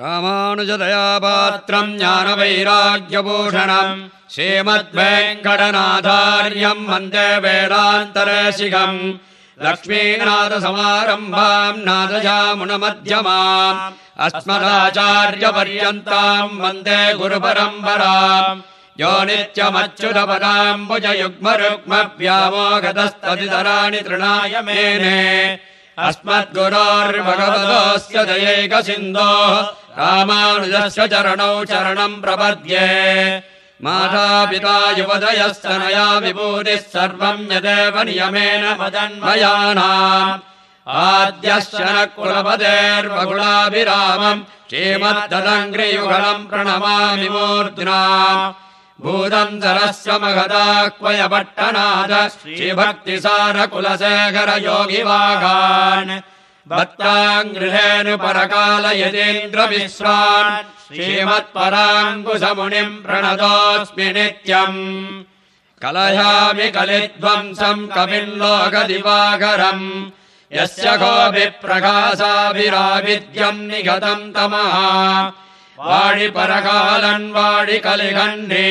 रामानुजदयापात्रम् ज्ञानवैराग्यभूषणम् श्रीमद्वेङ्कटनाधार्यम् वन्दे वेदान्तरे लक्ष्मीनाथसमारम्भाम् नादजामुनमध्यमाम् अस्मदाचार्यपर्यन्ताम् वन्दे गुरुपरम्पराम् यो नित्यमच्युतपदाम्बुजयुग्मरुग्मव्यामोगतस्तदितराणि तृणाय मेने अस्मद्गुरोर्भगवतोऽस्य दयैकसिन्धोः रामानुजस्य चरणौ शरणम् प्रपद्ये। मातापिता युवदयस्तनया विभूतिः सर्वम् यदेव नियमेन मदन्मयानाम् आद्यश्च न कुलपतेर्वकुलाभिरामम् श्रीमद्दलङ्घ्रियुगलम् प्रणमामि मूर्ध्ना भूतम् सरस्य मघदा क्वयपट्टनाथ श्रीभक्तिसारकुलशेखर योगिवाघान् प्रणतोऽस्मि नित्यम्। कलयामि कलिध्वंसम् कविल्लोकदिवाकरम् यस्य कोऽपि प्रकाशाभिराविद्यम् निगतम् तमः। வாழி பரகாலன் வாழி கலிகன்றி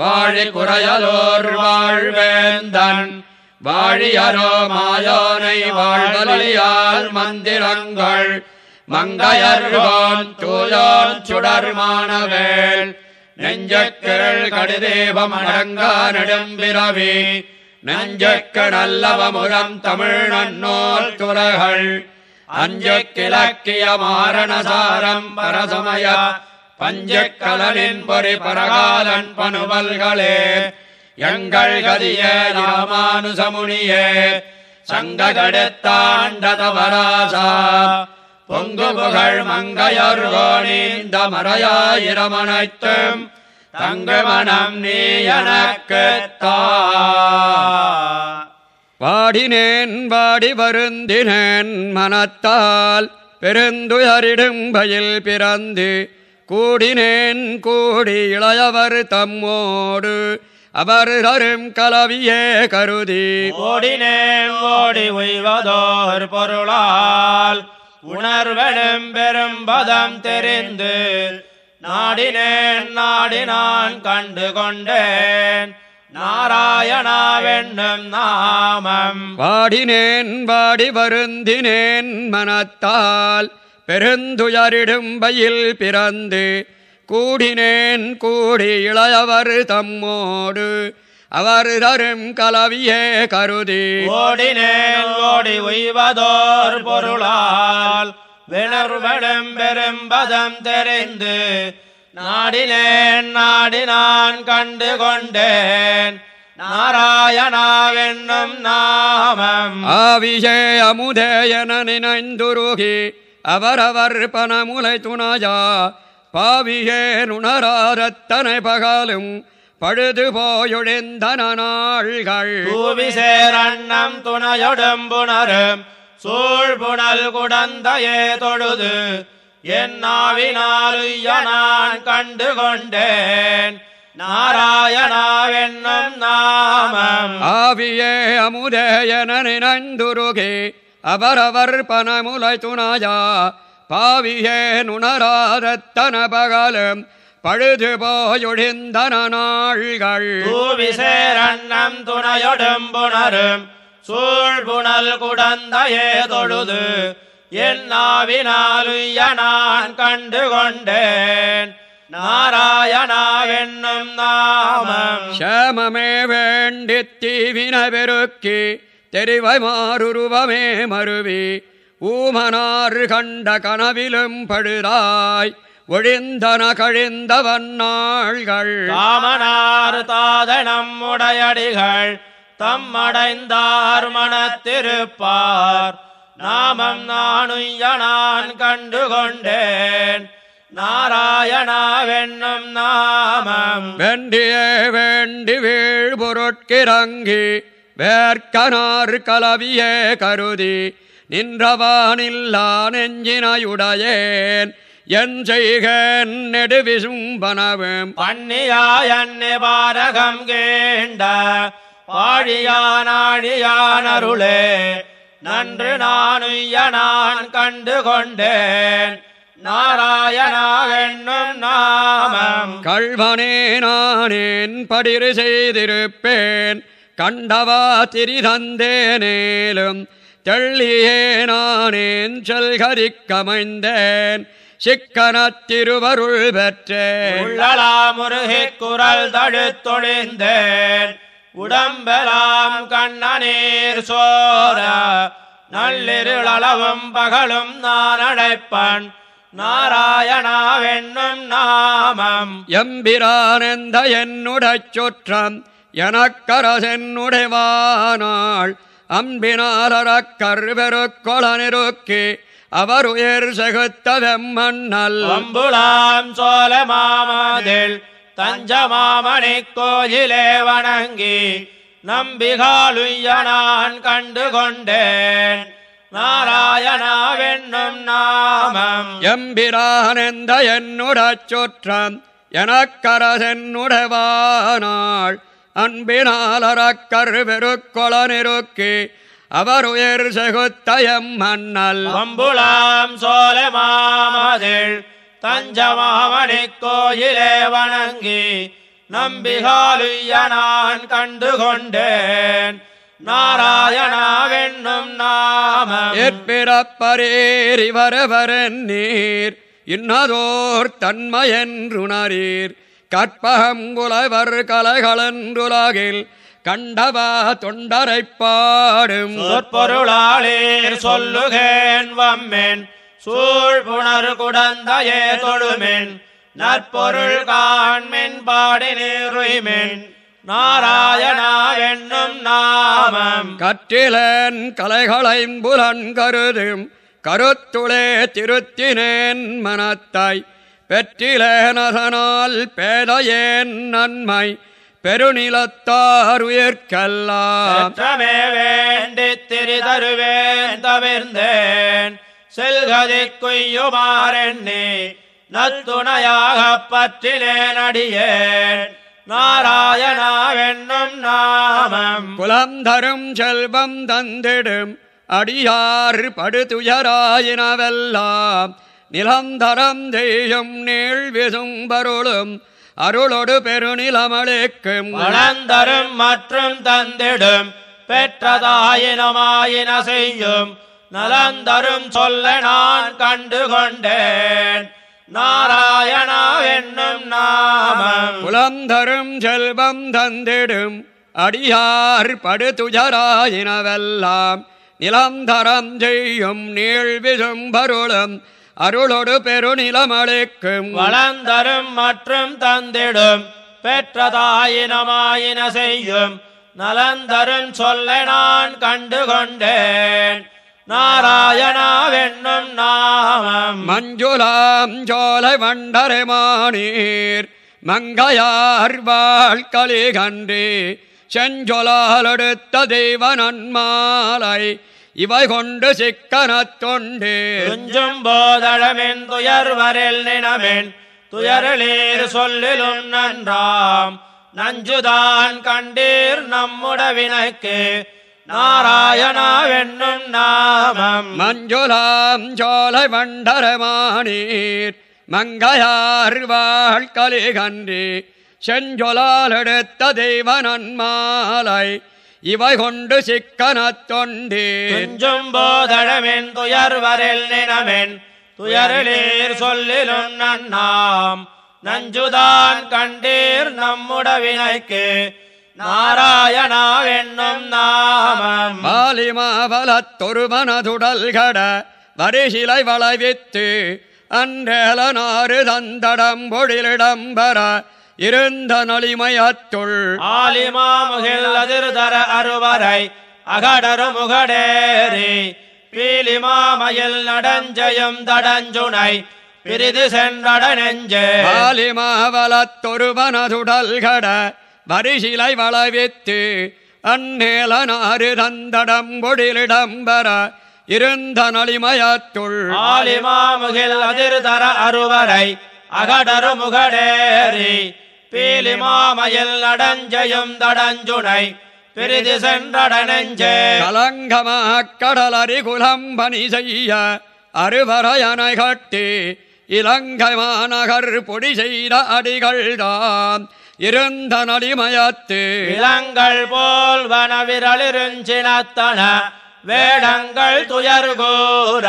வாழி குறையலோர் வாழ்வேந்தன். வாழியரோ மாயோனை வாழ்வலியால் மந்திரங்கள் மங்கையர்வான் தூயோன் சுடர்மானவேள் நெஞ்சக்கேள் கடிதேவம் அடங்கா நெடும்பிறவி நெஞ்சக்கு நல்லவமுரம் தமிழ் நன்னோர் துறகள். அஞ்சு கிழக்கிய மாரணசாரம் பரசமய பஞ்சக்கலனின் பொறி பரகாலன் பனுவல்களே எங்கள் கதிய ராமானுசமுனியே சங்ககடத்தாண்டதவராசா பொங்கு புகழ் மங்கையர்கோணிந்த மறையாயிரமனைத்தும் தங்கு மனம் நீ எனக்கு தா வாடினேன் வாடி வருந்தினேன் மனத்தால் பெருந்துயரிடும் பயில் பிறந்து கூடினேன் கூடி இளையவர் தம்மோடு அவர் தரும் கலவியே கருதி. ஓடினேன் ஓடி உய்வதோர் பொருளால் உணர்வெடும் பெரும் பதம் தெரிந்து நாடினேன் நாடினான் கண்டு கொண்டேன். நாராயணாவென்னும் நாமம். வாடினேன் வாடி வருந்தினேன் மனத்தால் பெருந்துயரிடும் பயில் பிறந்து கூடினேன் கூடி இளையவர் தம்மோடு அவர் தரும் கலவியே கருதி. ஓடினேன் ஓடி உய்வதோர் பொருளால் விணர்வெடும் பெரும் பதம் தெரிந்து நாடினேன் நாடினான் கண்டு கொண்டேன் நாராயணாவென்னும் நாமம். ஆவியே அமுதே என நினைந்துருகி அவரவர் பணமுலை துணையா. பாவியே நுணராரத்தனை பகலும் பழுது போயொழிந்தன நாள்கள். தூவி சேரண்ணம் துணையொடும் புணரும் சூழ்புணல் குடந்தையே தொழுது. என் நாவினாலுய்ய நான் கண்டு கொண்டேன் நாராயணாவென்னும் நாமம். ஆவியே அமுதே என நினைந்துருகி அவரவர் பணமுலை துணையா. பாவியே நுணராரத்தன பகலும் பழுது போயொழிந்தன நாள்கள் தூவி சேரண்ணம் துணையொடும் புணரும் சூழ்புணல் குடந்தையே தொழுது என் நாவினாலுய்ய நான் கண்டு கொண்டேன் நாராயணாவென்னும் நாமம். க்ஷேமமே வேண்டித் தீவின பெருக்கி தெரிவை மாறுருவமே மருவி ஊமனாறு கண்ட கனவிலும் பழுதாய் ஒழிந்தன கழிந்தவன் நாள்கள் காமனார் தாதனம் உடையடிகள் தம்மடைந்தார் மனத்திருப்பார். நாமம் நானுய்ய நான் கண்டு கொண்டேன் நாராயணாவென்னும் நாமம். வேண்டியே வேண்டி வீழ் பொருட்கிறங்கி வேர்க்கனார் கலவியே கருதி நின்றவானில்லா நெஞ்சினையுடையேன். என் செய்கன் நெடுவிசும்பனவும் பண்ணியாயன்னே பாரகம் கேண்ட பாழியானாழியானருளே நன்று நானுய்ய நான் கண்டு கொண்டேன் நாராயணாவென்னும் நாமம். கள்வனே நானேன் படிறு செய்திருப்பேன். கண்டவா திரிதந்தேனேலும் தெள்ளியே நானேன் செல்கரிக்கமைந்தேன் சிக்கனத் திருவருள் பெற்றேன். குரல் தழுத்தொழிந்தேன் உடம்பெலாம் கண்ணநீர் சோர நள்ளிருளவும் பகலும் நான் அழைப்பன் நாராயணாவென்னும் நாமம். எம்பிரானந்த என்னுடச் சுற்றம் எனக்கரசென்னுடைவானாள் அம்பினாலறக் கருபெருக்கொளனிருக்கி அவர் உயர் செகுத்தவெம்மண்ணல் அம்புலாம் சோல மாமதில் தஞ்சமாமணி கோயிலே வணங்கி நம்பிகாலுய்ய நான் கண்டு கொண்டேன். நாராயணாவென்னும் நாமம். எம்பிரானந்த என்னுடச் சுற்றம்? எனக்கரசென்னுடைவானாள். அன்பினாலறக் கருபெருக்கொளனிருக்கி அவர் உயர் செகுத்தயம்மண்ணல் அம்புலாம் சோல மாமதில் தஞ்சமாமணி கோயிலே வணங்கி நம்பிகாலுய்ய நான் கண்டு கொண்டேன் நாராயணாவென்னும் நாமம். ஏற்பிறப்பரேறி வரவரன் நீர் இன்னதோர் தன்மையென்றுணரீர். கற்பகம் புலவர் கலைகளென்றுலகில் கண்டவா தொண்டரைப் பாடும். சொற்பொருளாளீர் சொல்லுகேன் வம்மென். சூழ் புணர் குடந்தையே தொழுமென். நற்பொருள் காண்மென் பாடி நீருய்மென் நாராயணாவென்னும் நாமம். கற்றிலன் கலைகளைம்புலன் கருதும் கருத்துளே திருத்தினேன் மனத்தாய் பெற்றிலேனதனால் பேதையேன் நன்மை பெருநிலத்தார் உயிர்க்கெல்லாம். வேண்டி திரிதருவேன் தவிர்ந்தேன். செல்கதை குய்யுமாறெண்ணி நத்துணையாகப் பற்றினேன் அடியேன் நாராயணாவென்னும் நாமம். குலம் தரும் செல்வம் தந்திடும் அடியார் படுதுயராயினவெல்லாம். நிலந்தரம் தெய்யும் நீள் விசும்பருளும் அருளொடு பெருநிலமளிக்கும். வளந்தரும் மற்றும் தந்திடும் பெற்றதாயினமாயின செய்யும். நலந்தரும் சொல்ல நான் கண்டு கொண்டேன் நாராயணாவென்னும் நாமம். குலம் தரும் செல்வம் தந்திடும் அடியார் படுதுயராயினவெல்லாம். நிலந்தரம் செய்யும் நீள் விசும்பருளும் அருளொடு பெருநிலமளிக்கும். வளந்தரும் மற்றும் தந்திடும் பெற்றதாயினமாயின செய்யும். நலந்தரும் சொல்ல நான் கண்டு கொண்டேன் நாராயணாவென்னும் நாமம் மஞ்சுளாம் சோலை வண்டரைமானீர் மங்கையார் வாழ்களி கன்றி செஞ்சொலாலெடுத்த தெய்வ நன்மாலை இவை கொண்டு சிக்கனத் தொண்டு துஞ்சும் போதழமென் துயர்வரில் நினமென் துயரிலீர் சொல்லிலும் நன்றாம். நஞ்சுதான் கண்டீர் நம்முடவினக்கு நாராயணாவென்னும் நாமம். மஞ்சுளாம் சோலை வண்டரைமானீர். மங்கையார் வாழ்களி கன்றி செஞ்சொலாலெடுத்த தெய்வ நன்மாலை. இவை கொண்டு சிக்கனத் தொண்டு துஞ்சும் போதழமென் துயர்வரில் நினமென். துயரிலீர் சொல்லிலும் நன்னாம். நஞ்சுதான் கண்டீர் நம்முடவினைக்கு. நாராயணாவென்னும் நாமம். மாலிமாவலத்தொரு மனதுடல்கட வரிசிலை வளைவித்து அன்றேலனாறு தந்தடம் பொழிலிடம்பர இருந்த நளிமயத்துள். ஆலிமாமுகில் அதிர்தர அருவரை அகடரு முகடேரி பீலிமாமயில் நடஞ்சயம் தடஞ்சுனை பிரிது சென்றட நெஞ்சே. மாலிமாவலத்தொரு மனதுடல்கட வரிசிலை வளைவித்து அந்நேலனாறு தந்தடம் பொழிலிடம்பர இருந்த நளிமயத்துள் ஆலிமாமுகில் அதிர்தர அருவரை அகடரு முகடேரி பீலிமாமயில் நடஞ்சயம் தடஞ்சுனை பிரிது சென்றட நெஞ்சே. கலங்கமாக் கடலரி குலம் பணி செய்ய அருவரையனை கட்டி இலங்கை மாநகர் பொடி செய்த இருந்த நடிமயத்து இளங்கள் போல் வனவிரலிருஞ்சினத்தன வேடங்கள் துயர்கூற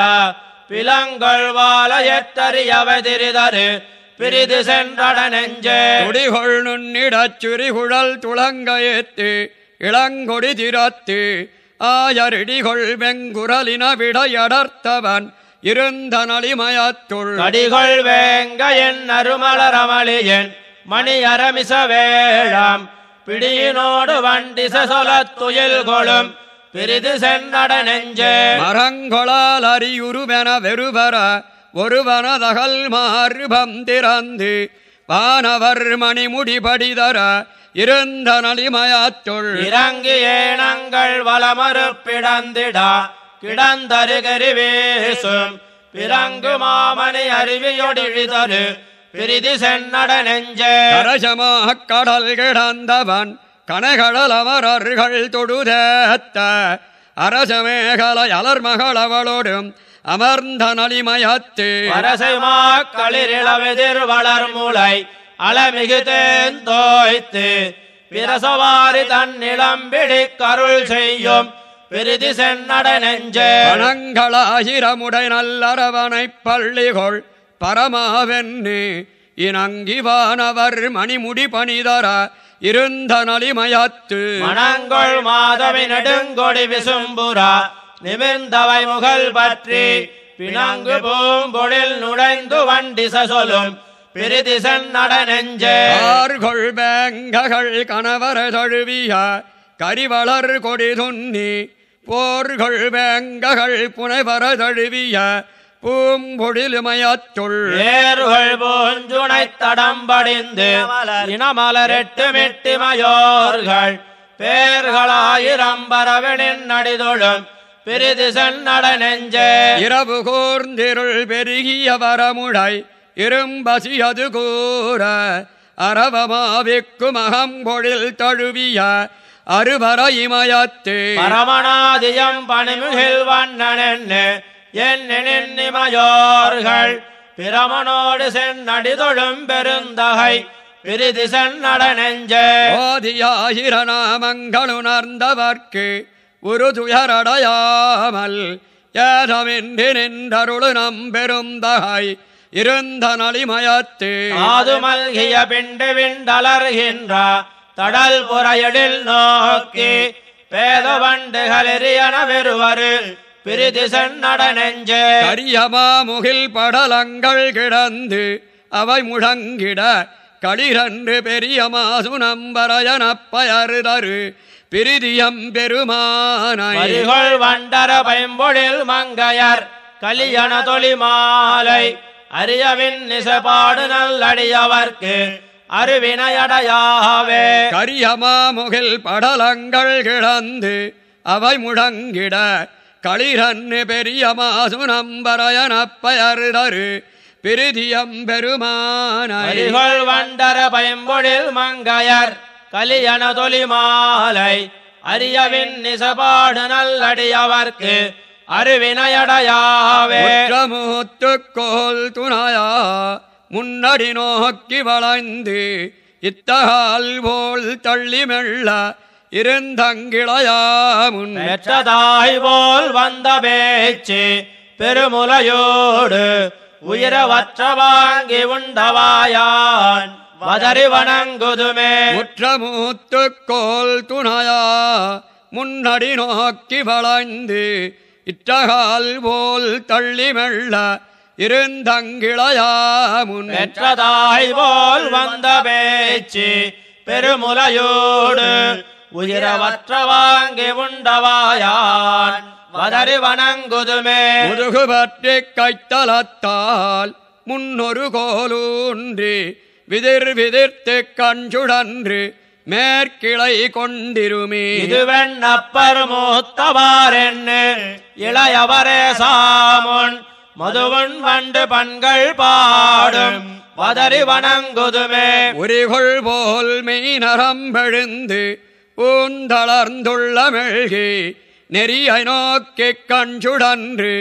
பிலங்கள் வாழ எட்டறியவதிரிதரு பிரிது சென்றட நெஞ்சே. குடிகொள் நுண்ணிடச் சுரிகுழல் துளங்கயத்து இளங்கொடி திறத்து ஆயரிடிகொள் வெங்குரலின விடையடர்த்தவன் இருந்த நளிமயத்துள். கடிகொள் வேங்க என் அருமலரமளியன் மணி அரமிச வேழாம் பிடியினோடு வண்டிச சொலத் துயில் கொளும். பிரிது சென்றட நெஞ்சே. மரங்கொளால் அரியுருவென வெறுவர ஒருவனதகல் மார்பம் திறந்து வானவர் மணிமுடி படிதர இருந்த நளிமயத்துள் இறங்கி ஏனங்கள் வளமறுப்பிடந்திடா கிடந்தருகரி வீசும். பிறங்கு மாமணி அருவியொடிழிதரு. பிரிதி சென்னட நெஞ்சே. கரசமாக் கடல் கிடந்தவன் கனகடல் அமரர்கள் தொடுதேத்த. அரசமேகலை அலர்மகளவளோடும் அமர்ந்த நளிமயத்து. வரசைமா களிரிளவெதிர் வளர் மூளை அளமிகு தேந்தோய்த்து பிரசவாரி தன்னிளம்பிடி கருள் செய்யும் பிரிதி சென்னட நெஞ்சே. பணங்களாயிரமுடை நல்லரவனைப் பள்ளிகொள் பரமாவென்னு. இனங்கிவானவர் மணிமுடி பணிதர இருந்த நளிமயத்து. மணங்கொள் மாதவி நெடுங்கொடி விசும்புரா நிமிர்ந்தவை முகல் பற்றி. பிணங்கு பூம்பொழில் நுழைந்து வண்டிச சொலும் பிரிதி சென்னட நெஞ்சே ஆர்கொள் பேங்ககள் கணவர தழுவிய கரிவளர் கொடி துண்ணி போர்கள் வேங்ககள் புனைவர தழுவிய பூம்பொழிலுமயத்துள் ஏறுகள் பூஞ்சுனை தடம் படிந்து இனமலரெட்டு மிட்டிமையோர்கள். பேர்களாயிரம் பரவனின் நடிதொழும். பிரிதி சென்னட நெஞ்சே. இரவு கூர்ந்திருள் பெருகிய வரமுழை. இரும்பசியது கூற. அரவமாவிக்கு மகம்பொழில் தழுவிய அருவர இமயத்து. பரமநாதியம் பணிமுகில் வண்ணனென்னு. எண்ணிமயோர்கள் பிரமனோடு சென்னடிதொழும் பெருந்தகை பிரிதி சென்னட நெஞ்சே. ஓதியாயிர நாமங்களுணர்ந்தவர்க்கு ஒரு துயரடையாமல் ஏதமின்றி நின்றருளு நம்பெருந்தகை இருந்த நளிமயத்து. ஆது மல்கிய பிண்டு விண்டலர்கின்ற தடல் புறையடில் நோக்கி பேத வண்டுகளெறியன வெறுவரு. பிரிதி சென்னட நெஞ்சே கரியமா முகில் படலங்கள் கிடந்து அவை முழங்கிட களிரன்று பெரிய மாசு நம்பரையனப்பயறுதரு பிரிதியம் பெருமானை. பரிகொள் வண்டர பைம்பொழில் மங்கையர் கலியன தொழி மாலை அரியவின் நிசபாடு நல்லடியவர்க்கு அருவினையடையாவே கரியமா முகில் படலங்கள் கிடந்து அவை முழங்கிட களிரன்னு பெரிய மாசு நம்பரையனப்பயறுதரு பிரிதியம் பெருமானை. பரிகொள் வண்டர பைம்பொழில் மங்கையர் கலியன தொழி மாலை அரியவின் நிசபாடு நல்லடியவர்க்கு அருவினையடையாவே. முற்றமூத்துக்கோல் துணையா முன்னடி நோக்கி வளைந்து இத்தகால் போல் தள்ளி மெல்ல இருந்தங்கிளையா முன் பெற்றதாய் போல் வந்த பேச்சு பெருமுலையோடு உயிரவற்ற வாங்கி உண்டவாயான். வதறி வணங்குதுமே. முற்றமூத்துக்கோல் துணையா முன்னடி நோக்கி வளைந்து இத்தகால் போல் தள்ளி மெல்ல இருந்தங்கிளையா முன் பெற்றதாய் போல் வந்த பேச்சு பெருமுலையோடு உயிரவற்ற வாங்கி உண்டவாயான் வதறி வணங்குதுமே முதுகு பற்றி கைத்தலத்தால் முன்னொரு கோலூன்றி விதிர் விதிர்த்து கஞ்சுடன்று மேற்கிளை கொண்டிருமே. இதுவெண்ணப்பர் மூத்தவாரென்னு இளையவரே சாமுன் மதுவன் வண்டு பண்கள் பாடும் வதறி வணங்குதுமே உரிகொள் போல் மெய் நரம்பெழுந்து ஊந்தளர்ந்துள்ள மெழ்கி நெறியை நோக்கிக் கஞ்சுடன்று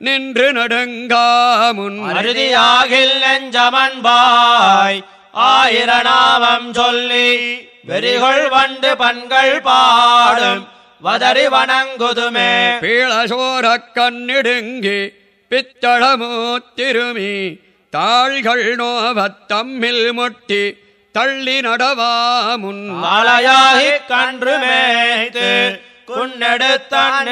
நின்று நடுங்காமுன். அறுதியாகில் நெஞ்சமன்பாய் ஆயிரநாமம் சொல்லி வெறிகொள் வண்டு பண்கள் பாடும் வதறி வணங்குதுமே. பீழசோரக் கண்ணிடுங்கி பித்தளமூத்திருமி தாள்கள் நோவத் தம்மில் முட்டி தள்ளி நடவாமுன் மாலையாகி கன்று மேய்த்து குன்னெடுத்தான்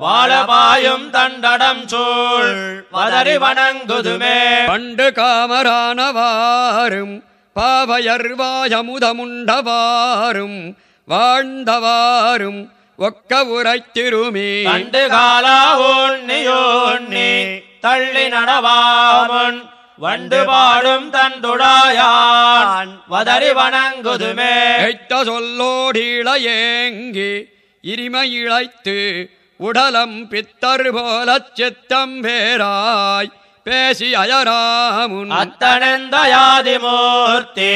வாழபாயும் தண்டடம் சூழ் வதறி வணங்குதுமே. பண்டு காமரானவாரும் பாவையர்வாயமுதமுண்டவாரும் வாழ்ந்தவாரும் ஒக்க உரைத்திருமி கண்டு காலா ஊன்னியோன்னி தள்ளி நடவாமன் வண்டு பாடும் தண்டுடாயான் வதறி வணங்குதுமே. எய்த்த சொல்லோடிளையேங்கி இருமை இழைத்து உடலம் பித்தர் போலச் சித்தம் வேறாய் பேசி அயராமுன். அத்தனந்தயாதிமூர்த்தி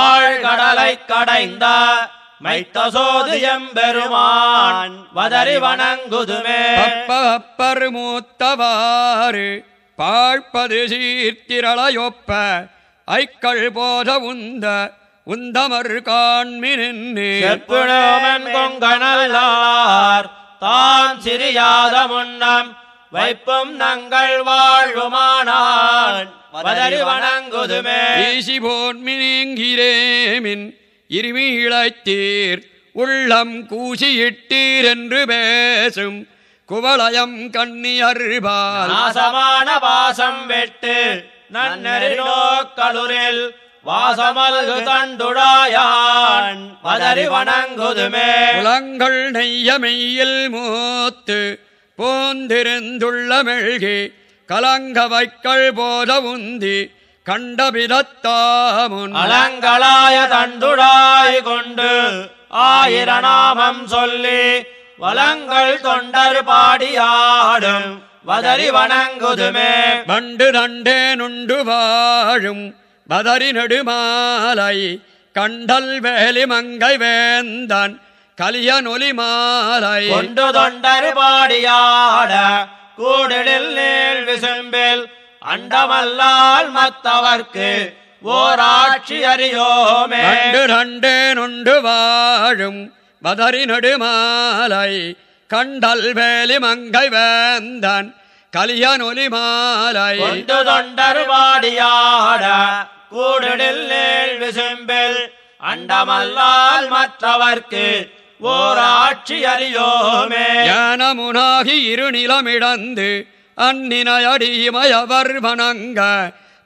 ஆழ்கடலை கடைந்த மைத்தசோது எம்பெருமான் வதறி வணங்குதுமே. அப்பர் மூத்தவாறு பாழ்ப்பது சீர்த்திரளையொப்ப ஐக்கள் போத உந்த உந்தமர் காண்மினின்னு செப்புணோமன் கொங்கணல்லார் தான் சிறியாத முன்னம் வைப்பும் நங்கள் வாழ்வுமானான். வதறி வணங்குதுமே. ஈசி போன்மினீங்கிறேமின் இருமி இழைத்தீர் உள்ளம் கூசியிட்டீர் என்று பேசும். குவளயம் கண்ணியர்பால் நாசமான பாசம் வெட்டு நன்னறி நோக்களுரில் வாசமல்கு தண்டுடாயான். வதறி வணங்குதுமே புலங்கள் நெய்யமெய்யில் மூத்து போந்திருந்துள்ள மெழ்கி கலங்க வைக்கள் போத உந்தி கண்டபிதத்தாமுன் அலங்களாய தண்டுடாய் கொண்டு ஆயிரநாமம் சொல்லி வலங்கள் தொண்டர் பாடியாடும் வதறி வணங்குதுமே. வண்டு தண்டே நுண்டு வாழும் பதறி நெடுமாலை கண்டல் வேலி மங்கை வேந்தன் கலிய நொலி மாலை. கொண்டு தொண்டர் பாடியாட கூடிடில் நீள் விசும்பில் அண்டமல்லால் மத்தவர்க்கு ஓராட்சி அறியோமே. வண்டு தண்டே நுண்டு வாழும் பதறி நெடுமாலை கண்டல் வேலி மங்கை வேந்தன் கலிய நொலி மாலை. கொண்டு தொண்டர் பாடியாட கூடிடில் விசும்பில் அண்டமல்லால் மற்றவர்க்கு ஓராட்சி அறியோமே ஞானமுனாகி இருநிலமிடந்து அந்நினையடிமயவர் வணங்க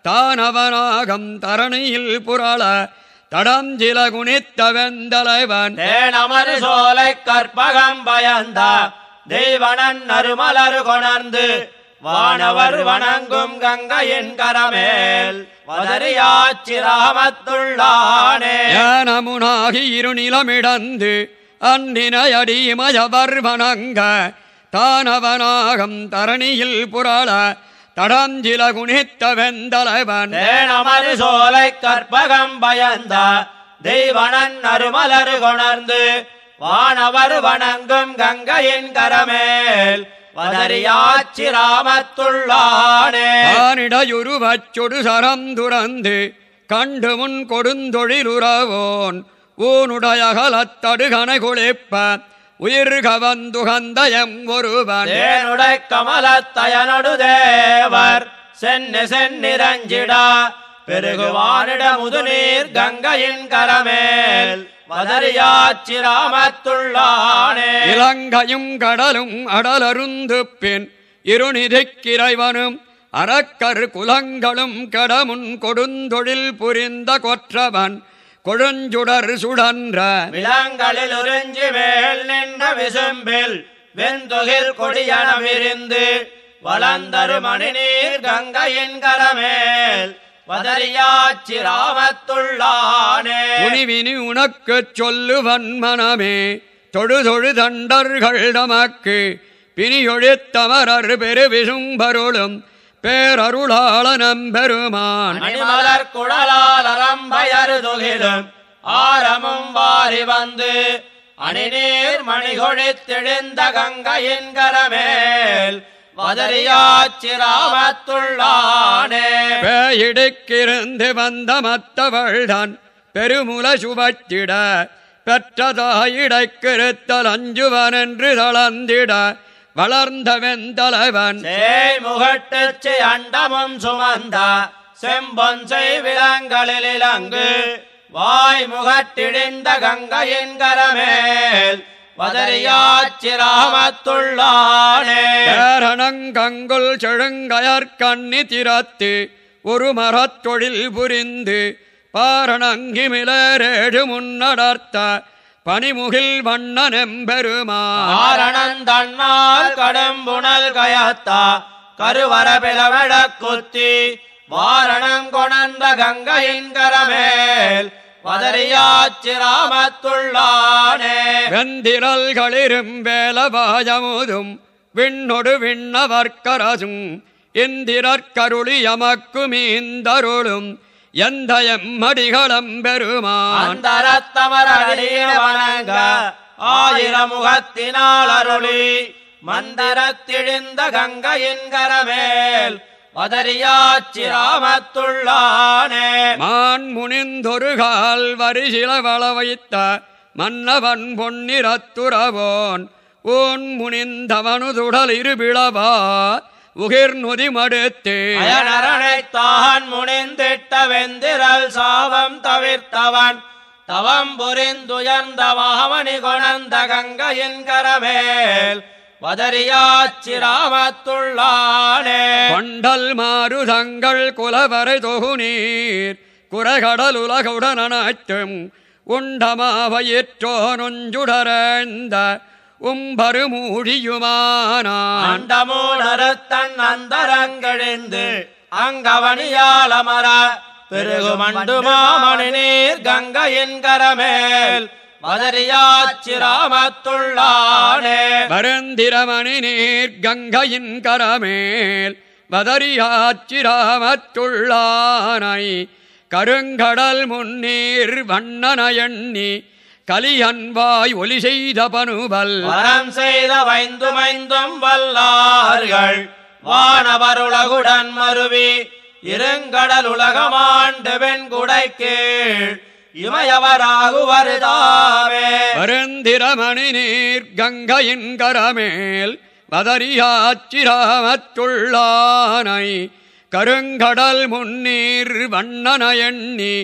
தானவனாகம் தரணியில் புரள தடஞ்சில குணித்த வெந்தலைவன் தேனமரு சோலை கற்பகம் பயந்த தெய்வனன் நறுமலர் கொணர்ந்து வானவர் வணங்கும் கங்கையின் கரமேல் வதரியாச்சி ராமத்துள்ளானே ஞானமுனாகி இருநிலமிடந்து அந்நினையடிமயவர் வணங்க தானவனாகம் தரணியில் புரள தடஞ்சில குணித்த வெந்தலைவன் தேனமரு சோலை கற்பகம் பயந்த தெய்வனன் நறுமலர் கொணர்ந்து வானவர் வணங்கும் கங்கையின் கரமேல் வதரியாச்சி ராமத்துள்ளானே. ஆனிடையுருவச் சொடு சரம் துறந்து கண்டு முன் கொடுந்தொழிலுறவோன் ஊனுடையகலத்தடுகனை குளிப்ப உயிர் கவந்துகந்தயம் ஒருவன் தேனுடை கமலத்தயனொடு தேவர். சென்னு சென்னிரஞ்சிடா பெருகுவானிட முதுநீர் கங்கையின் கரமேல். வதரியாச்சி ராமத்துள்ளானே இலங்கையும் கடலும் அடலருந்து பின் இருநிதிக்கிறைவனும் அறக்கர் குலங்களும் கடமுன் கொடுந்தொழில் புரிந்த கொற்றவன். கொழுஞ்சுடர் சுடன்ற விலங்களில் உறிஞ்சி மேல் நின்ற விசும்பில் வெந்துகில் கொடியன விரிந்து வளந்தரு மணிநீர் கங்கையின் கரமேல் வதரியாச்சி ராமத்துள்ளானே. துணிவினி உனக்குச் சொல்லுவன் மனமே தொழு தொழு தண்டர்கள் நமக்கு பிணியொழித்தமரர் பெருவிசும்பருளும் பேரருளாளனம் பெருமான். மணிமலர் குழலால் அரம்பயரு துகிலும் ஆரமும் வாரி வந்து அணிநீர் மணிகொழித்தெழுந்த கங்கையின் கரமேல் வதரியாச்சிராமத்துள்ளானே பேயிடுக்கிருந்து வந்த மத்தவள்தான் பெருமுல சுவத்திட பெற்றதாயிடைக்கிருத்தல் அஞ்சுவன் என்று தளர்ந்திட வளர்ந்த வெந்தலைவன் சேய் முகட்டுச்சி அண்டமும் சுமந்த செம்பொன்சை விலங்களில் இலங்கு வாய் முகட்டிடிந்த கங்கையின் கரமேல் வதரியாச்சிராமத்துள்ளானே பேரணங்கங்குல் செழுங்கயற்கண்ணி திறத்து ஒரு மரத்தொழில் புரிந்து பாரணங்கி மிளரேழு முன்னடர்த்த பனிமுகில் வண்ணனெம்பெருமான் ஆரணந்தண்ணால் கடும்புணல் கயத்தா கருவர பிளவட குத்தி வாரணம் கொணர்ந்த கங்கையின் கரமேல் வதரியாச்சிராமத்துள்ளானே வெந்திரல் களிரும் வேலவாயமுதும் விண்ணொடு விண்ணவர்க்கரசும் இந்திரற்கருளி எமக்கு மீந்தருளும் எந்த எம்மடிகளம் பெருமான். வணங்க ஆயிரமுகத்தினால் அருளி. மந்திரத்திழிந்த கங்கையின் கரமேல் வதரியாச்சிராமத்துள்ளானே மான் முனிந்தொருகால் வரிசில வள வைத்த மன்னவன் பொன்னிறத்துறவோன். ஊன் முனிந்தவனுதுடல் இருபிளவா உகிர் நொதி மடுத்தே. அயனரணைத்தான் முனிந்திட்ட வெந்திரல் சாபம் தவிர்த்தவன். தவம் புரிந்துயர்ந்த மாமணி கொணர்ந்த கங்கையின் கரமேல். வதரியாச்சிராமத்துள்ளானே கொண்டல் மாருதங்கள் குலவரை தொகு நீர் குறைகடல் உலகுடனத்தும் உண்டமாவயிற்றோ நொஞ்சுடரந்த உம்பரு மூழியுமானான் அண்டமூடறுத்தன் அந்தரங்கழிந்து அங்கவனியாலமர பெருகுமண்டு மாமணி நீர் கங்கையின் கரமேல் வதரியாச்சிராமத்துள்ளானே வருந்திரமணி நீர் கங்கையின் கரமேல் வதரியாச்சிராமத்துள்ளானை கருங்கடல் முன்னீர் வண்ணன எண்ணி கலியன்வாய் ஒலி செய்த பனுவல் வரம் செய்த வைந்துமைந்தும் வல்லார்கள். வானவருலகுடன் மருவி இருங்கடல் உலகமாண்டு வெண்குடை கீழ். இமயவராகுவருதாமே வருந்திரமணி நீர் கங்கையின் கரமேல் வதரியாச்சிராமத்துள்ளானை கருங்கடல் முன்னீர் வண்ணன எண்ணி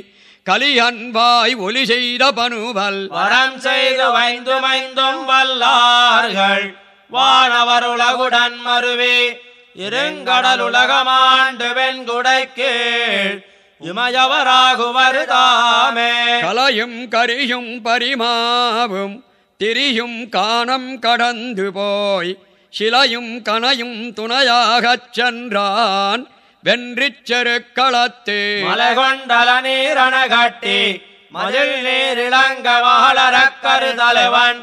கலியன்வாய் ஒலி செய்த பனுவல் வரம் செய்து வைந்துமைந்தும் வல்லார்கள். வானவருலகுடன் மருவி இருங்கடல் உலகமாண்டு வெண்குடை கீழ் இமயவராகுவருதாமே கலையும் கரியும் பரிமாவும் திரியும் காணம் கடந்து போய் சிலையும் கனையும் துணையாகச் சென்றான். வென்றிச் செருக்களத்து மலைகொண்டல நீரண கட்டி மதில் நீர் இளங்க வாழறக் கருதலைவன்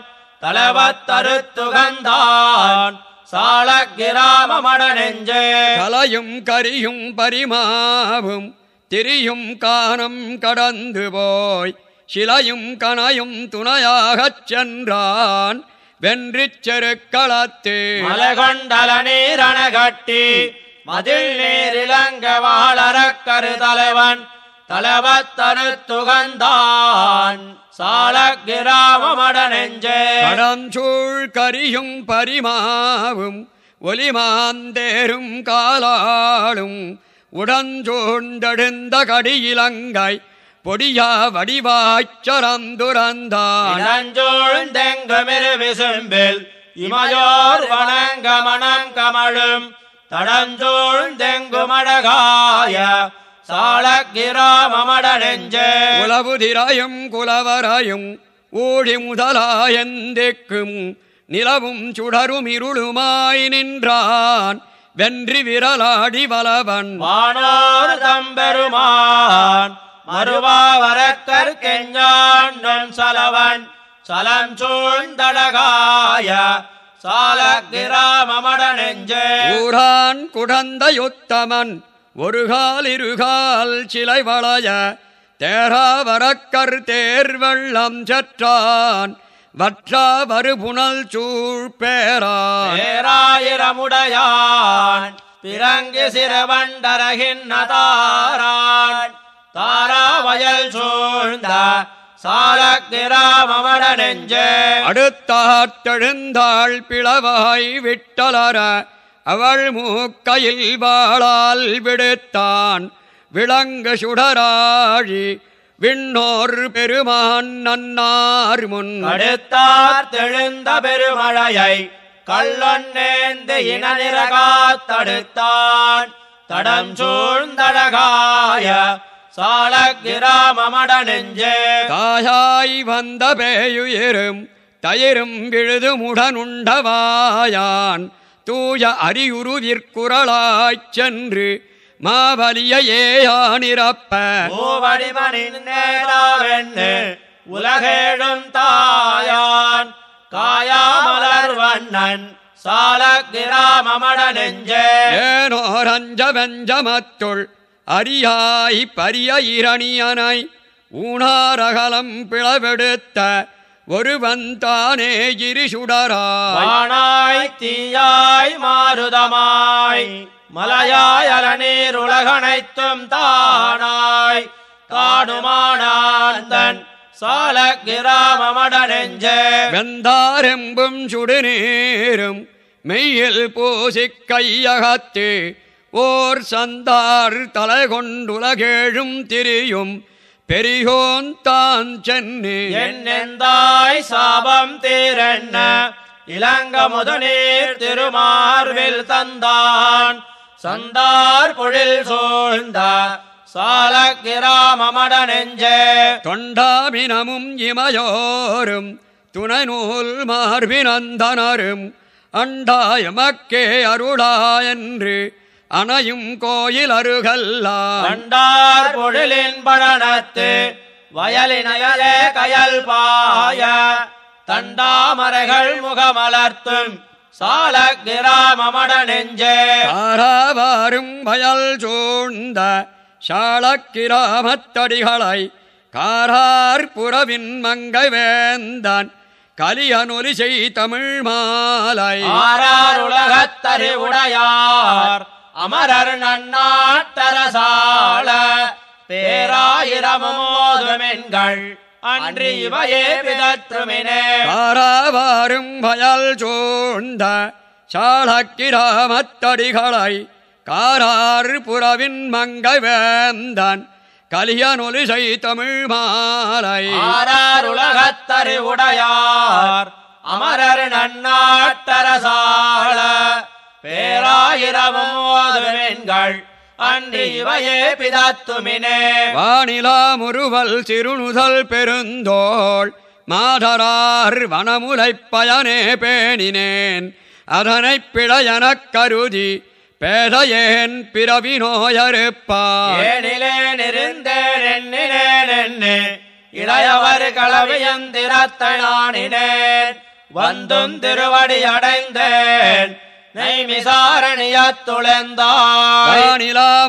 தலவத்தருத்துகந்தான் சால கிராமமட நெஞ்சே கலையும் கரியும் பரிமாவும் திரியும் காணம் கடந்து போய் சிலையும் கனையும் துணையாகச் சென்றான் வென்றிச் செருக்களத்து மலைகொண்டல நீரண கட்டி மதில் நீர் இளங்க வாழறக் கருதலைவன் தலவத்தருத்துகந்தான் சால கிராமமட நெஞ்சே. கடஞ்சூழ் கரியும் பரிமாவும் ஒலிமாந்தேரும் காலாளும் உடஞ்சூழ்ந்தெழுந்த கடியிலங்கை பொடியா வடிவாய்ச்சரந்துரந்தான் இடஞ்சூழ்ந்தெங்குமிரு விசும்பில் இமையோர் வணங்க மனம் கமழும். தடஞ்சூழ்ந்தெங்குமடகாய சால கிராமமட நெஞ்சே உலவுதிரையும் குலவரையும் ஊழி முதலாயந்திக்கும் நிலவும் சுடரும் இருளுமாய் நின்றான் வென்றி விரலாடி வலவன் வானோர் தம்பெருமான் மறுவாவரக்கர் கெஞ்சாண்டன் சலவன் சலஞ்சூழ்ந்தடகாய சால கிராமமட நெஞ்சே ஊரான் குடந்த யுத்தமன் ஒரு கால் இருகால் சிலை வளைய தேராவரக்கர் தேர்வெள்ளம் செற்றான் வற்றா வருபுணல் சூழ்பேரான் பேராயிரமுடையான் பிறங்கு சிறுவண்டரகின்னதாரான் தாராவயல் சூழ்ந்த சாலக்கிராமமட நெஞ்சே அடுத்தாத்தெழுந்தாள் பிளவாய் விட்டலர அவள் மூக்கையில் வாளால் விடுத்தான். விளங்கு சுடராழி விண்ணோர் பெருமான் நன்னார் முன். அடுத்தார் தெழுந்த பெருமழையை கள்ளொன்னேந்து இனநிறகாத்தடுத்தான் தடம் சூழ்ந்தழகாய சாலக்கிராமமட நெஞ்சே தாயாய் வந்த பேயுயிரும் தயிரும் விழுதுமுடனுண்டவாயான். தூய அரியுருவிற்குரலாய்ச் சென்று மாவலிய ஏயானிரப்ப உலகேழும் தாயான். காயாமலர் வண்ணன் சாலக்கிராமமட நெஞ்சே ஏனோரஞ்ச வெஞ்சமத்துள் அரியாய் பரிய இரணியனை ஊனாரகலம் பிளவெடுத்த ஒருவன் தானே கிரிசுடராய். வானாய் தீயாய் மாருதமாய் மலையாய் அலநீர் உலகனைத்தும் தானாய். காணுமானாந்தன் சாலக்கிராமமட நெஞ்சே. வெந்தாரெம்பும் சுடுநீரும் மெய்யில் பூசிக் கையகத்து ஓர் சந்தார் தலை கொண்டுலகேழும் திரியும் பெரியோன் தான் சென்னு. என்னெந்தாய் சாபம் தீரென்ன இளங்க முதுநீர் திருமார்வில் தந்தான். சந்தார் பொழில் சூழ்ந்த சாலக்கிராமமட நெஞ்சே. தொண்டாமினமும் இமையோரும் துணைநூல் மார்பினந்தனரும் அண்டாயமக்கே அருளாயன்று அணையும் கோயில் அருகல்லான். கண்டார் பொழிலின் பழனத்து வயலினையலே கயல் பாய. தண்டாமரைகள் முகமலர்த்தும் சாலக்கிராமமட நெஞ்சே. காராவாரும் வயல் சூழ்ந்த சாளக்கிராமத்தடிகளை காரார் புறவின் மங்கை வேந்தான் கலியனொலி செய் தமிழ் மாலை. ஆறார் உலகத்தறிவுடையார். அமரர் நன்னாட்டரசாள பேராயிரமோதுமென்கள் அன்றி இவையே பிதற்றுமினே. காராவாரும் வயல் சூழ்ந்த சாளக்கிராமத்தடிகளை காரார் புறவின் மங்கை வேந்தான் கலியனொலி செய் தமிழ் மாலை. ஆறார் உலகத்தறிவுடையார் அமரர் நன்னாட்டரசாள பேராயிரமோதுமென்கள் அன்றி இவையே பிதத்துமினே. வானிலா முறுவல் சிறுநுதல் பெருந்தோள். மாதரார் வனமுலைப் பயனே பேணினேன். அதனைப் பிழையனக் கருதி பேதையேன் பிறவி நோயறுப்பான் ஏனிலே நிருந்தேன் எண்ணினேன் எண்ணு இளையவர் களவியந்திரத்தனானினேன். வந்தும் திருவடி அடைந்தேன்.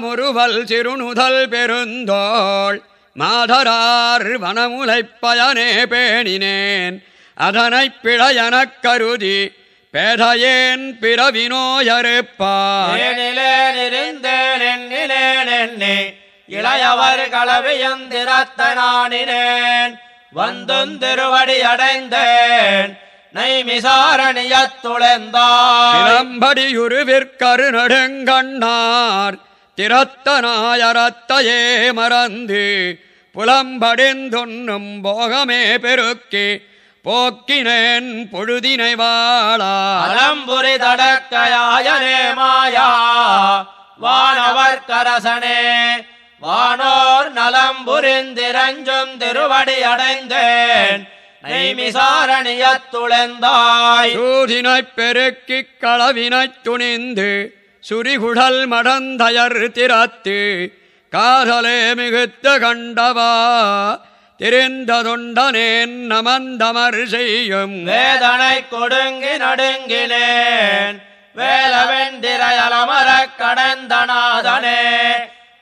முறுவல் சிறுநுதல் பெருந்தோள் மாதரார் வனமுலைப் பயனே பேணினேன். அதனைப் பிழையனக் கருதி பேதையேன் பிறவி நோயறுப்பான் ஏனிலே நிருந்தேன் எண்ணினேன் எண்ணி இளையவர் களவியந்திரத்தனானினேன். வந்தும் திருவடி அடைந்தேன் நெய்மிசாரணியத்துளந்தாய் சிலம்படியுருவிற்கரு நெடுங்கண்ணார் திறத்தனாயரத்தையே மறந்து புலம்படிந்துண்ணும் போகமே பெருக்கி போக்கினேன் பொழுதினை வாழா. அலம்புரி தடக்கையாயனே மாயா. வானவர் கரசனே வானோர் நலம்புரிந்திரஞ்சும் திருவடி அடைந்தேன். நெய்மிசாரணியத்துளந்தாய் சூதினைப் பெருக்கிக் களவினைத் துணிந்து சுரிகுழல் மடந்தயர் திறத்து காதலே மிகுத்த கண்டவா தெரிந்ததொண்டனேன் நமந்தமர் செய்யும். வேதனை கொடுங்கி நடுங்கினேன் வேலவெண்டிரையலமரக் கடந்தநாதனே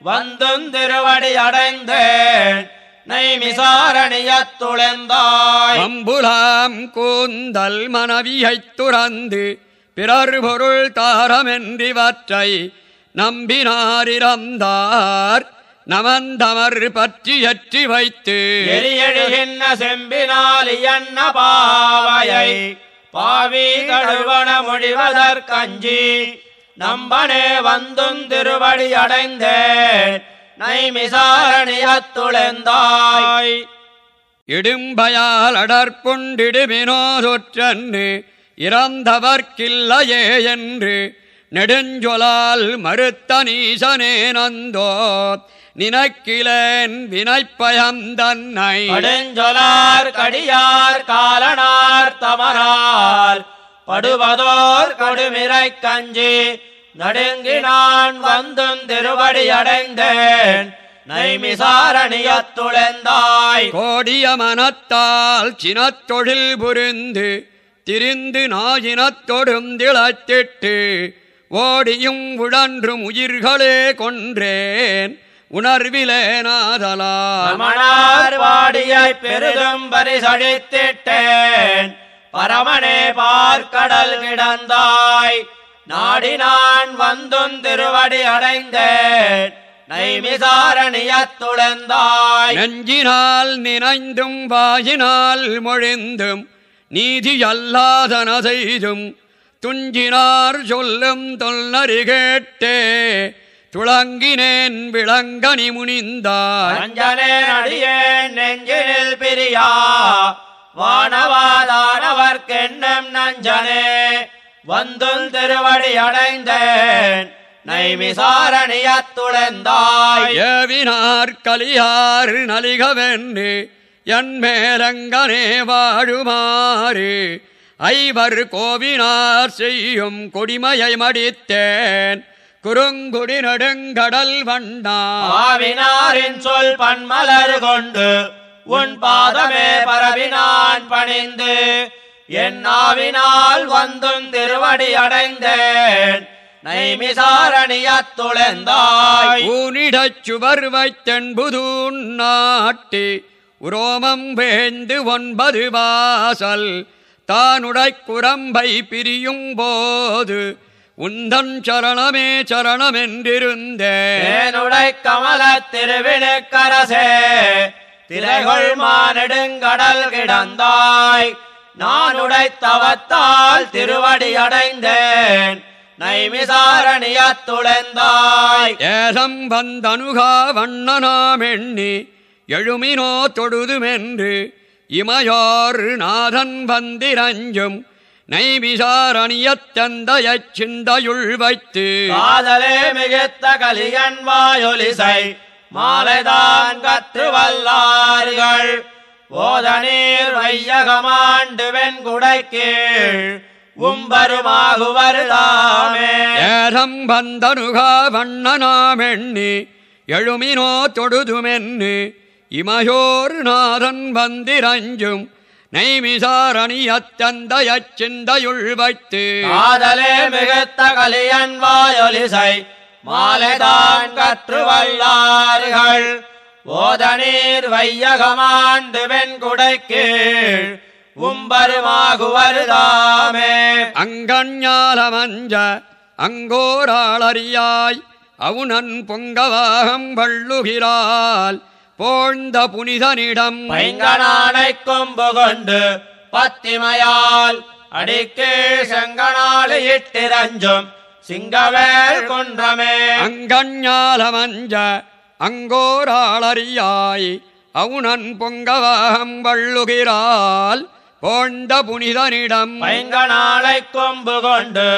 வந்தும் திருவடி அடைந்தேன் நைமிசாரணியத்துளந்தாய். அம்புலாம் கூந்தல் மனைவியைத் துறந்து பிறர் பொருள் தாரமென்றிவற்றை நம்பினாரிறந்தார். நமந்தமர் பற்றியற்றி வைத்து எரியழுகின்ற செம்பினால் என்ன பாவையை பாவி கழுவன மொழிவதற்கஞ்சி நம்பனே வந்தும் திருவடி அடைந்தேன். நைமிசாரணியத்துளந்தாய் இடும்பயால் அடற்புண்டிடுமினோ சொற்றன்னு இறந்தவர்க்கில்லையே என்று நெடுஞ்சொலால் மறுத்த நீசனே நந்தோ நினக்கிலேன் வினைப்பயம் தன்னை. கடுஞ்சொலார் கடியார் காலனார் தமரால் படுவதோர் கொடுமிரை கஞ்சி நடுங்கினான் வந்தும் திருவடி அடைந்தேன். நைமிசாரணியத்துளந்தாய். கோடிய மனத்தால் சினத்தொழில் புரிந்து திரிந்து நாயினத்தொடும் திளத்திட்டு ஓடியும் உழன்றும் உயிர்களே கொன்றேன். உணர்விலேனாதலால் ரமணார் வாடியை பெரிதும் பரிசழித்திட்டேன் பரமனே பார்க்கடல் கிடந்தாய். நாடினான் வந்தும் திருவடி அடைந்தேன் நைமிசாரணியத்துளந்தாய். நெஞ்சினால் நினைந்தும் வாயினால் மொழிந்தும் நீதி அல்லாதன செய்தும் துஞ்சினார் சொல்லும் தொல்லறி கேட்டே துளங்கினேன் விளங்கனி முனிந்தாய் அஞ்சனே அடியேன் நெஞ்சினில் பிரியா வானவாதானவர்க்கென்னும் நஞ்சனே. வந்துல் திருவடி அடைந்தேன். நைமிசாரணியத்துளந்தாய் ஏவினார் கலியார் நலிகவென்று என் மேலங்கனே வாழுமாறு. ஐவர் கோவினார் செய்யும் கொடிமையை மடித்தேன். குறுங்குடி நெடுங்கடல் வண்ணா. ஆவினாரின் சொல் பன்மலர் கொண்டு உன் பாதமே பரவினான் பணிந்து. என் ஆவினால் வந்தும் திருவடி அடைந்தேன். நைமிசாரணியத்துளந்தாய் ஊனிடச் சுவர் வைத்தென்புதூன் நாட்டி உரோமம் வேந்து ஒன்பது வாசல். தானுடைக் குரம்பை பிரியும் போது உந்தன் சரணமே சரணமென்றிருந்தேன். தேனுடை கமல திருவிழுக்கரசே திரைகொள் மானெடுங்கடல் கிடந்தாய். நானுடை தவத்தால் திருவடி அடைந்தேன். நைமிசாரணியத்துளந்தாய். ஏதம் வந்தனுகா வண்ணனாமெண்ணி எழுமினோ தொடுதுமென்று இமையோர் நாதன் வந்திரஞ்சும் நைமிசாரணியத்தந்தையச் சிந்தையுள் வைத்து. காதலே மிகுத்த கலியன் வாயொலிசை மாலைதான் கற்று வல்லார்கள். ஓதநீர் வையகமாண்டு வெண்குடை கீழ் உம்பருமாகுவருதாமே ஏதம் வந்தனுகா வண்ணனாமெண்ணி எழுமினோ தொடுதுமென்னு இமையோர் நாதன் வந்திரஞ்சும் நைமிசாரணியத்தந்தையச் சிந்தையுள் வைத்து. காதலே மிகுத்த கலியன் வாயொலிசை மாலைதான் கற்று வல்லார்கள் ஓதநீர் வையகமாண்டு வெண்குடை கீழ் உம்பருமாகுவருதாமே. அங்கஞாலமஞ்ச அங்கோராளறியாய் அவுணன் பொங்கவாகம் வள்ளுகிறாள் போழ்ந்த புனிதனிடம் பைங்கனானை கொம்பு கொண்டு பத்திமையால் அடிக்கே செங்கனாலு இட்டிரஞ்சும் சிங்கவேல் குன்றமே. அங்கஞாலமஞ்ச அங்கோராளறியாய் அவுணன் பொங்கவாகம் வள்ளுகிறாள் போழ்ந்த புனிதனிடம் பைங்கனாலை கொம்பு கொண்டு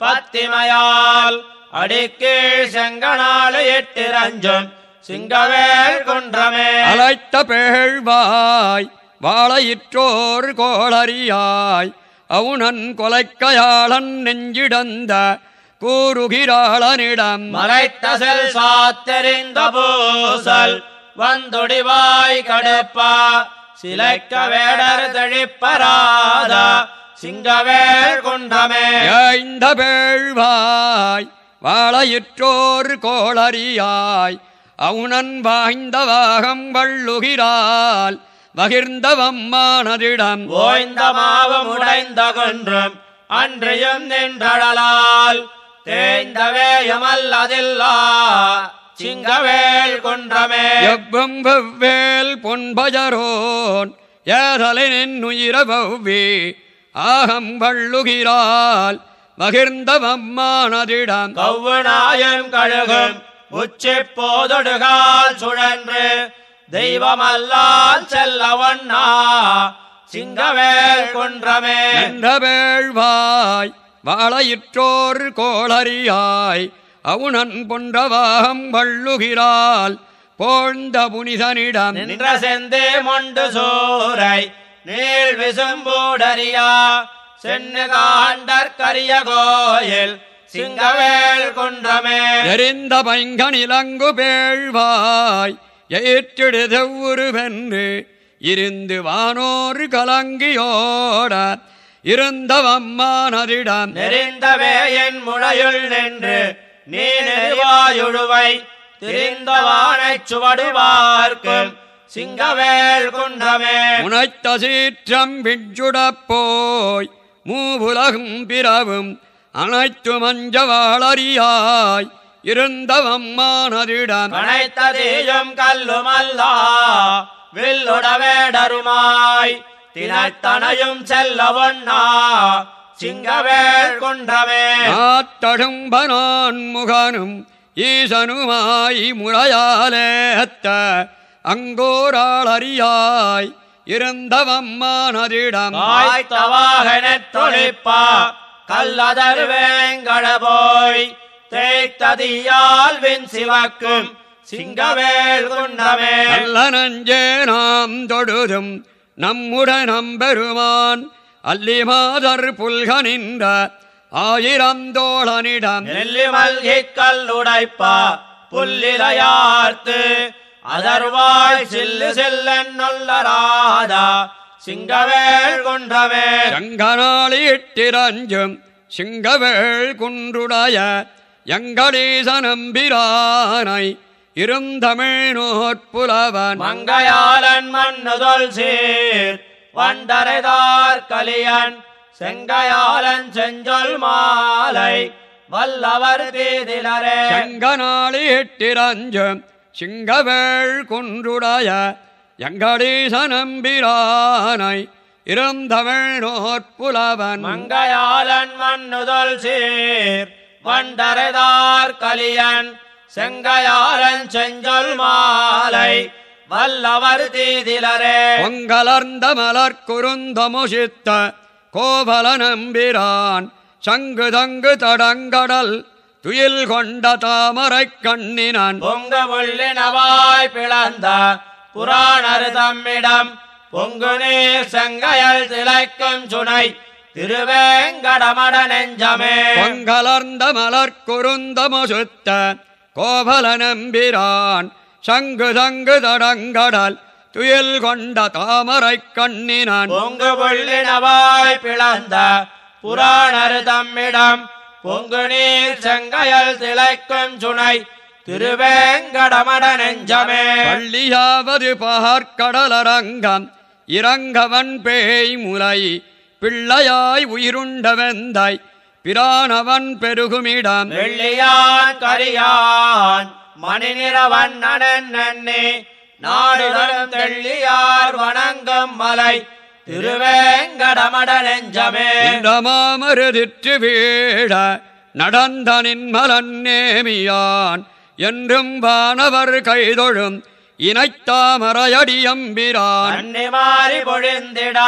பத்திமையால் அடிக்கே செங்கனாலு இட்டிரஞ்சும் சிங்கவேல் குன்றமே. அலைத்த பேழ்வாய் வாழையிற்றோர் கோளறியாய் அவுணன் கொலைக்கையாளன் நெஞ்சிடந்த கூறுகிறாளனிடம். மலைத்த செல் சாத்தெறிந்த பூசல் வந்துடிவாய் கடுப்பா சிலைக்க வேடர் தெழிப்பராத சிங்கவேல் குன்றமே ஏய்ந்த பேழ்வாய் வாழையிற்றோர் கோளறியாய் அவுணன் வாய்ந்த வாகம் வள்ளுகிறாள் வகிர்ந்தவம்மானதிடம் ஓய்ந்த மாவும் உடைந்த குன்றும் அன்றியும் நின்றழலால் தேய்ந்த வேயமல்லதில்லா சிங்கவேள் குன்றமே. எவ்வும் வெவ்வேல் பொன்பஜரோன் ஏதலை நின்னுயிர பவ்வி ஆகம் வள்ளுகிறாள் வகிர்ந்தவம்மானதிடம் கவ்வுநாயும் கழுகும் உச்சி போதொடுகால் சுழன்று தெய்வமல்லால் செல்ல ஒண்ணா சிங்கவேள் குன்றமே. என்றவேழ்வாய் வாழையிற்றோர் கோளறியாய் அவுணன் பொன்றவாகம் வள்ளுகிறாள் போழ்ந்த புனிதனிடம் நின்ற செந்தே மொண்டு சோரை நீள் விசும்பூடரியா சென்னு காண்டற்கரிய கோயில் சிங்கவேள் குன்றமே. எரிந்த பைங்கனிலங்கு பேழ்வாய் ஏற்றிடு செவ்வுருவென்று இருந்து வானோர் கலங்கியோட இருந்தவம்மானதிடம் நெறிந்தவே என் முளையுள் நின்று நீ நெறிவாயுழுவை திரிந்தவானைச் சுவடுவார்க்கும் சிங்கவேள் குன்றமே முனைத்த சீற்றம் விஞ்சுடப் போய் மூவுலகும் பிறவும் அனைத்து மஞ்சவாளறியாய் இருந்தவம்மானதிடம் கனைத்ததீயும் கல்லுமல்லா வில்லுடவேடருமாய் தினத்தனையும் செல்ல ஒண்ணா சிங்கவேள் குன்றமே நாத்தழும்பனான் முகனும் ஈசனுமாய் முறையாலேத்த அங்கோராளறியாய் இருந்தவம்மானதிடம் தொழிப்பா கல்லதர் வேங்கட போய் தேய்த்ததியால் வின் சிவக்கும் சிங்கவேள் குன்றமே நல்ல நஞ்சே நாம் தொழுதும் நம்முடன் நம்பெருமான் அல்லி மாதர் புல்க நின்ற ஆயிரம் தோழனிடம் நெல்லி மல்கிக் கல்லுடைப்பா புல்லிலையார்த்து அதர்வாய் சில்லு செல்லன் நொல்லராதா சிங்கவேள் குன்றமே சங்கனாளியிட்டிரஞ்சும் சிங்கவேள் குன்றுடைய எங்களீச நம்பிரானை இருந்தமிழ் நோற்புலவன் மங்கையாளன் மண்ணுதொல் சீர் வண்டரைதார் கலியன் செங்கையாளன் செஞ்சொல் மாலை வல்லவர் தீதிலரே. செங்கனாளியிட்டிரஞ்சும் சிங்கவேள் குன்றுடைய எங்களீச நம்பிரானை இருந்தமிழ் நோற்புலவன் மங்கையாளன் மண்ணுதொல் சீர் வண்டரைதார் கலியன் செங்கையாளன் செஞ்சொல் மாலை வல்லவர் தீதிலரே. பொங்கலர்ந்த மலர் குறுந்தமுசித்த கோபல நம்பிரான் சங்கு தங்கு தடங்கடல் துயில் கொண்ட தாமரைக் கண்ணினான். பொங்கு முள்ளினவாய் பிளந்த புராணர் தம்மிடம் பொங்கு நீர் செங்கையல் திளைக்கும் சுனை திருவேங்கடமட நெஞ்சமே. பொங்கலர்ந்த மலர் குறுந்தமுசுத்த கோபல நம்பிரான் சங்கு தங்கு தடங்கடல் துயில் கொண்ட தாமரைக் கண்ணினான். பொங்கு முள்ளினவாய் பிளந்த புராணர் தம்மிடம் பொங்கு நீர் செங்கையல் திளைக்கும் சுனை திருவேங்கடமட நெஞ்சமே. பள்ளியாவது பார்க்கடலரங்கம் இறங்கவன் பேய் முலை பிள்ளையாய் உயிருண்டவெந்தாய் பிரானவன் பெருகுமிடம். வெள்ளியான் கரியான் மணிநிறவண்ணன் நன்னி. நாடுகளும் தெள்ளியார் வணங்கும் மலை. திருவேங்கடமட நெஞ்சமே மாமருதிற்று வீழ நடந்தனின் மலன் நேமியான். என்றும் வானவர் கைதொழும் இணைத்தாமரையடியம்பிரான். மாறி பொழிந்திட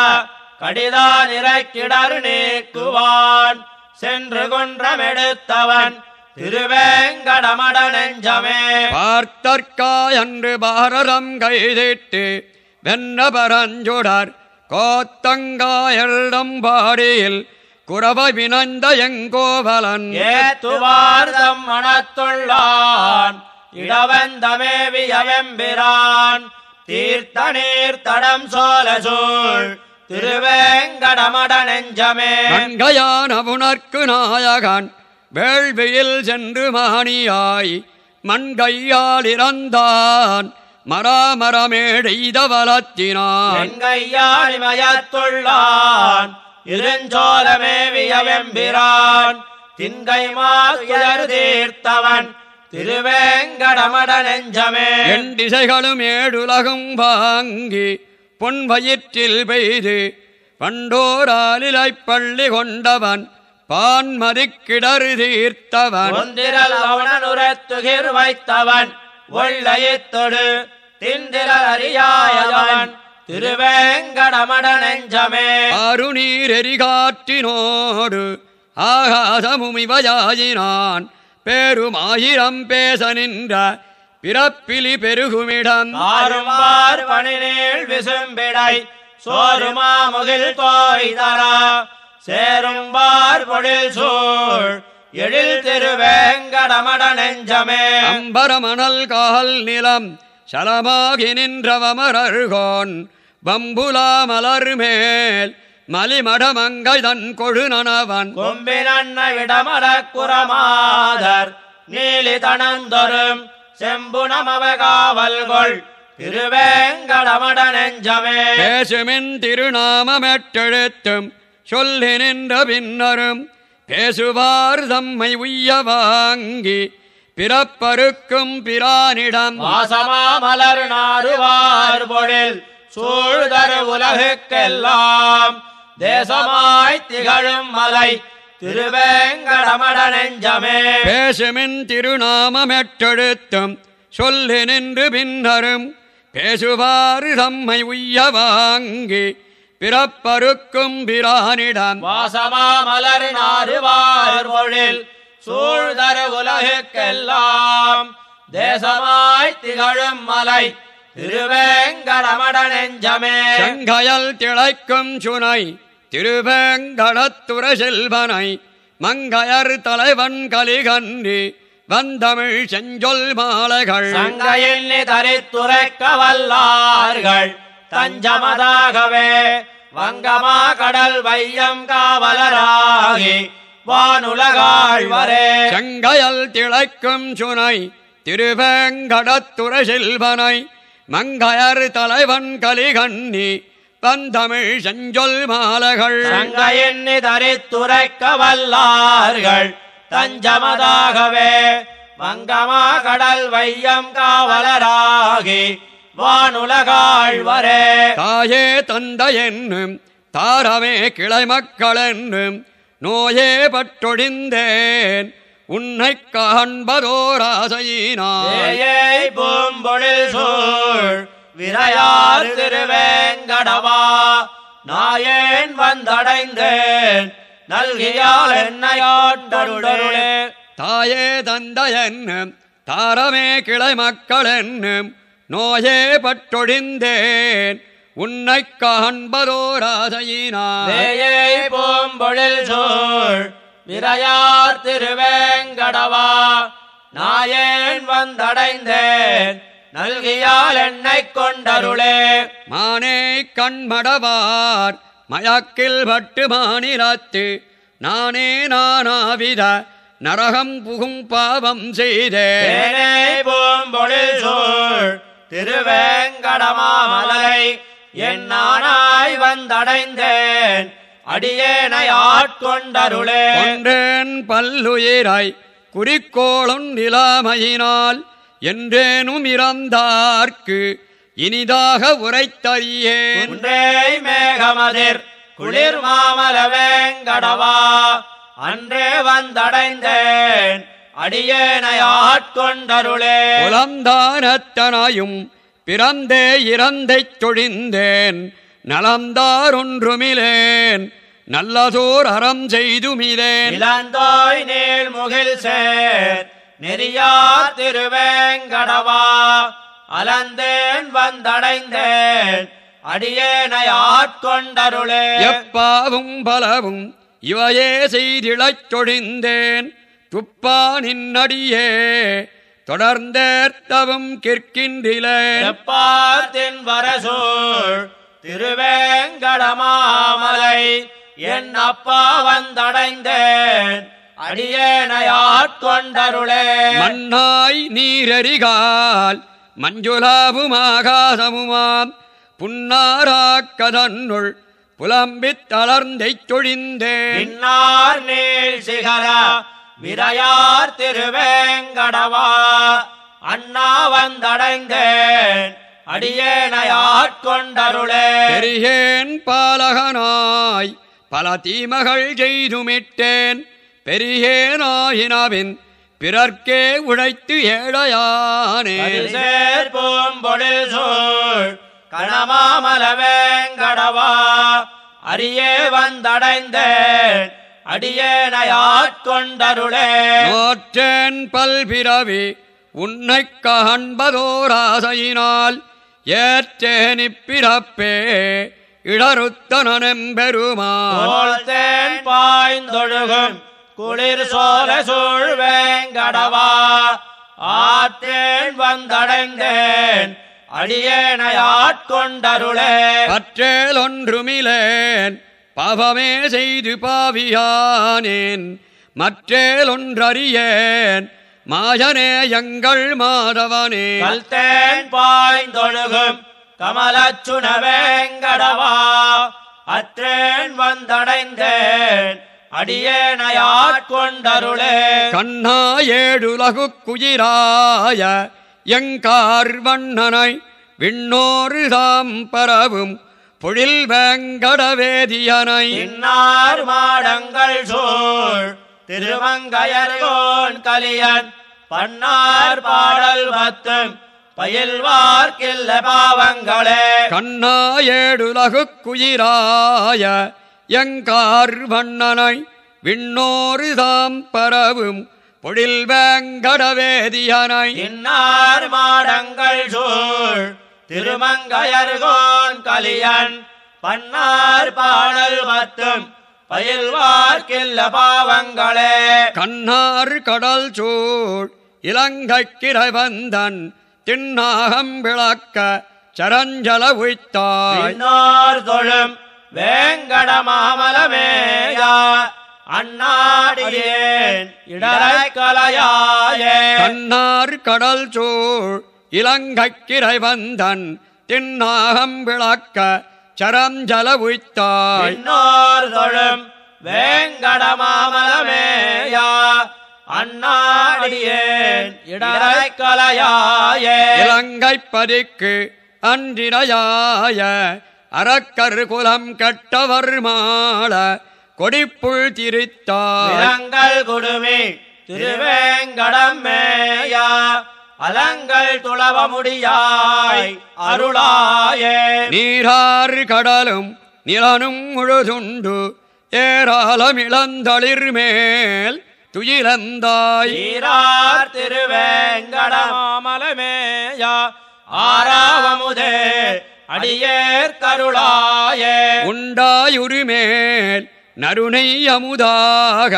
கடிதான் இறக்கிடர் நீக்குவான். சென்று குன்றமெடுத்தவன் திருவேங்கடமட நெஞ்சமே பார்த்தற்காயன்று பாரதம் கைதிட்டு வெண்ண பரஞ்சுடர் கோத்தங்காயல்டம் பாடியில் குரவ வினைந்த எங்கோவலன். ஏத்துவார்தம் மனத்துள்ளான் இடவந்தமேவியவெம்பிரான் தீர்த்த நீர் தடம் சோல சூழ் திருவேங்கடமட நெஞ்சமே நன்கையான புனர்க்கு நாயகன் வேள்வியில் சென்று மாணியாய் மண்கையால் இறந்தான் மராமரமேடெய்த வளத்தினான். எங்கையாளிமயத்துள்ளான் இருஞ்சோலமேவியவெம்பிரான் திங்கை மாசுயர் தீர்த்தவன் திருவேங்கடமட நெஞ்சமே என் திசைகளும் ஏடுலகும் வாங்கி பொன் வயிற்றில் பெய்து பண்டோராலிலைப் பள்ளி கொண்டவன் பான்மதிக்கிடறு தீர்த்தவன். ஒந்திரல் அவனுரத்துகிர் வைத்தவன் ஒள்ளையித்தொடு திந்திரல் அறியாயவன் திருவேங்கடமட நெஞ்சமே அருநீர் எரிகாற்றினோடு ஆகாசமுமிவயாயினான் பேருமாயிரம் பேச நின்ற பிறப்பிலி பெருகுமிடம். ஆறுமார் பணிநீள் விசும்பிடை சோறுமா முகில் தோய்தரா சேரும்பார் பொழில் சூழ் எழில் திருவேங்கடமட நெஞ்சமே. அம்பரமணல் கால் நிலம் சலமாகி நின்றவமரர்கோன் பம்புலா மலர் மேல் மலிமடமங்கை தன் கொழுநனவன் கொம்பினண்ண விடமட குரமாதர் நீலி தனந்தொரும் செம்புணமவ காவல்கொள் திருவேங்கடமட நெஞ்சமே பேசுமின் திருநாமமெட்டெழுத்தும் சொல்லி நின்ற பின்னரும் பேசுவார் தம்மை உய்ய வாங்கி பிறப்பருக்கும் பிரானிடம். வாசமா மலர் நாறுவார் பொழில் சூழ்தரு உலகுக்கெல்லாம் தேசமாய் திகழும் மலை திருவேங்கடமட நெஞ்சமே பேசுமின் திருநாமமெட்டெழுத்தும் சொல்லி நின்று பின்னரும் பேசுவார் தம்மை உய்ய வாங்கி பிறப்பருக்கும் பிரானிடம். வாசமா மலர் நாறுவார் பொழில் சூழ்தரு உலகுக்கெல்லாம் தேசமாய் திகழும் மலை திருவேங்கடமட நெஞ்சமே செங்கயல் திளைக்கும் சுனை திருவேங்கடத்துற செல்வனை மங்கையர் தலைவன் கலிகன்றி வந்தமிழ் செஞ்சொல் மாலைகள். சங்கையில் தரித்துரைக்க வல்லார்கள். தஞ்சமதாகவே வங்கமா கடல் வையம் காவலராகி வானுலகாழ்வரே. செங்கயல் திளைக்கும் சுனை திருவேங்கடத்துற செல்வனை மங்கையர் தலைவன் கலிகண்ணி வந்தமிழ் செஞ்சொல் மாலைகள். சங்கையில் தரித்துரைக்க வல்லார்கள். தஞ்சமதாகவே வங்கமா கடல் வையம் காவலராகி வானுலகாழ்வரே தாயே தந்தை என்னும் தாரமே கிளை மக்கள் என்னும் நோயே பட்டொழிந்தேன் உன்னை காண்பதோராசையினான் ஏயை பூம்பொழில் சூழ் விரையார் திருவேங்கடவா நாயேன் வந்தடைந்தேன். நல்கியால் என்னையாண்டருளே தாயே தந்தை என்னும் தாரமே கிளை மக்கள் என்னும் நோயே பட்டொழிந்தேன் உன்னை காண்பதோராசையினான் வேயை பூம்பொழில் சூழ் விரையார் திருவேங்கடவா நாயேன் வந்தடைந்தேன். நல்கியால் என்னைக் கொண்டருளே. மானே கண்மடவார் மயக்கில் பட்டு மாநிலத்து நானே நானாவித நரகம் புகும் பாவம் செய்தேன் தேனே பூம்பொழில் சூழ் திருவேங்கடமாமலை என் நானாய் வந்தடைந்தேன் அடியேனை ஆட்கொண்டருளே. ஒன்றேன் பல்லுயிராய் குறிக்கோளும் நிலாமையினால் என்றேனும் இறந்தார்க்கு இனிதாக உரைத்தறியேன் மேகமதிர் குளிர் மாமல வேங்கடவா அன்றே வந்தடைந்தேன் அடியேனை ஆட்கொண்டருளே. புலந்தானத்தனாயும் பிறந்தே இறந்தைச் தொழிந்தேன் நலந்தார் ஒன்றுமிலேன் நல்லதோர் அறம் செய்துமிலேன். இளந்தோய் நீள் முகில் சேர் நெறியார் திருவேங்கடவா அலந்தேன் வந்தடைந்தேன் அடியேனை ஆட்கொண்டருளே. எப்பாவும் பலவும் இவையே செய்திழச் தொழிந்தேன் துப்பானின் அடியே தொடர்ந்தேர்த்தவும் கிற்கின்றிலேன் எப்பாத்தின் வரசூழ் திருவேங்கடமாமலை என் அப்பா வந்தடைந்தேன் அடியேனையாட்கொண்டருளே. மண்ணாய் நீரறிகால் மஞ்சுளாவும் ஆகாசமுமாம். புன்னாராக்கதன்னுள் புலம்பித் தளர்ந்தைச் சொழிந்தேன் நீள் சிகர விரையார் திருவேங்கடவா. அண்ணா வந்தடைந்தேன் அடியேனையாட்கொண்டருளே. பெரியேன் பாலகனாய் பல தீமகள் செய்துமிட்டேன். பெரியேனாயினவின் பிறர்க்கே உழைத்து ஏழையானே. பூம்பொழில் சூழ் கணமாமலவேங்கடவா அரியே வந்தடைந்தேன் அடியேனையாட்கொண்டருளே நோற்றேன் பல்பிறவி உன்னைக் காண்பதோராசையினால் ஏற்றேன் இப்பிறப்பே இடருத்தனெம்பெருமான் போல்தேன் பாய்ந்தொழுகும் குளிர் சோல சூழ்வேங்கடவா ஆற்றேன் வந்தடைந்தேன் அடியேனையாட்கொண்டருளே பற்றேல் ஒன்றுமிலேன் பாவமே செய்து பாவியானேன். மற்றேல் ஒன்றறியேன் மாயனே எங்கள் மாதவனே. கல்தேன் பாய்ந்தொழுகும் கமலச்சுணவேங்கடவா அற்றேன் வந்தடைந்தேன் அடியேனையாட்கொண்டருளே. கண்ணா ஏழுலகு குயிராய எங்கார் வண்ணனை விண்ணோரு தாம் பரவும் பொழில் வேங்கடவேதியனை இன்னார் மாடங்கள் சூழ் திருமங்கையர்கோன் கலியன் பன்னார் பாடல் பத்தும் பயில்வார்க்கில்ல பாவங்களே. கண்ணா ஏழுலகு குயிராய எங்கார் வண்ணனை விண்ணோரு தாம் பரவும் பொழில் வேங்கடவேதியனை இன்னார் மாடங்கள் சூழ் திருமங்கையர்கோன் கலியன் பன்னார் பாடல் பத்தும் பயில்வார்க்கில்ல பாவங்களே. கண்ணார் கடல் சூழ் இலங்கைக்கிரை வந்தன் திண்ணாகம் விளக்க சரஞ்சல உய்த்தாய். பின்னோர் தொழும் வேங்கட மாமலமேயா அண்ணாடியேன் இடரைக்கலையாயே. கண்ணார் கடல் சூழ் இலங்கைக்கிரை வந்தன் திண்ணாகம் விளக்க சரஞ்சல உய்த்தாய். தொழும் வேங்கட மாமலமேயா அண்ணாடியேன் இடரைக்கலையாயே. இலங்கை பதிக்கு அன்றினையாய அறக்கர் குலம் கட்டவர் மாள கொடிப்புள் திரித்தாய் விலங்கள் குடுமி திருவேங்கடம் மேயா அலங்கள் துளவ முடியாய் அருளாயே. நீரார் கடலும் நிலனும் முழுதுண்டு ஏராளம் இளந்தளிர் மேல் துயிலந்தாய். திருவேங்கடமாமலமேயா ஆறாவமுதே அடியேற் கருளாயே. உண்டாயுருமேல் நறுனை அமுதாக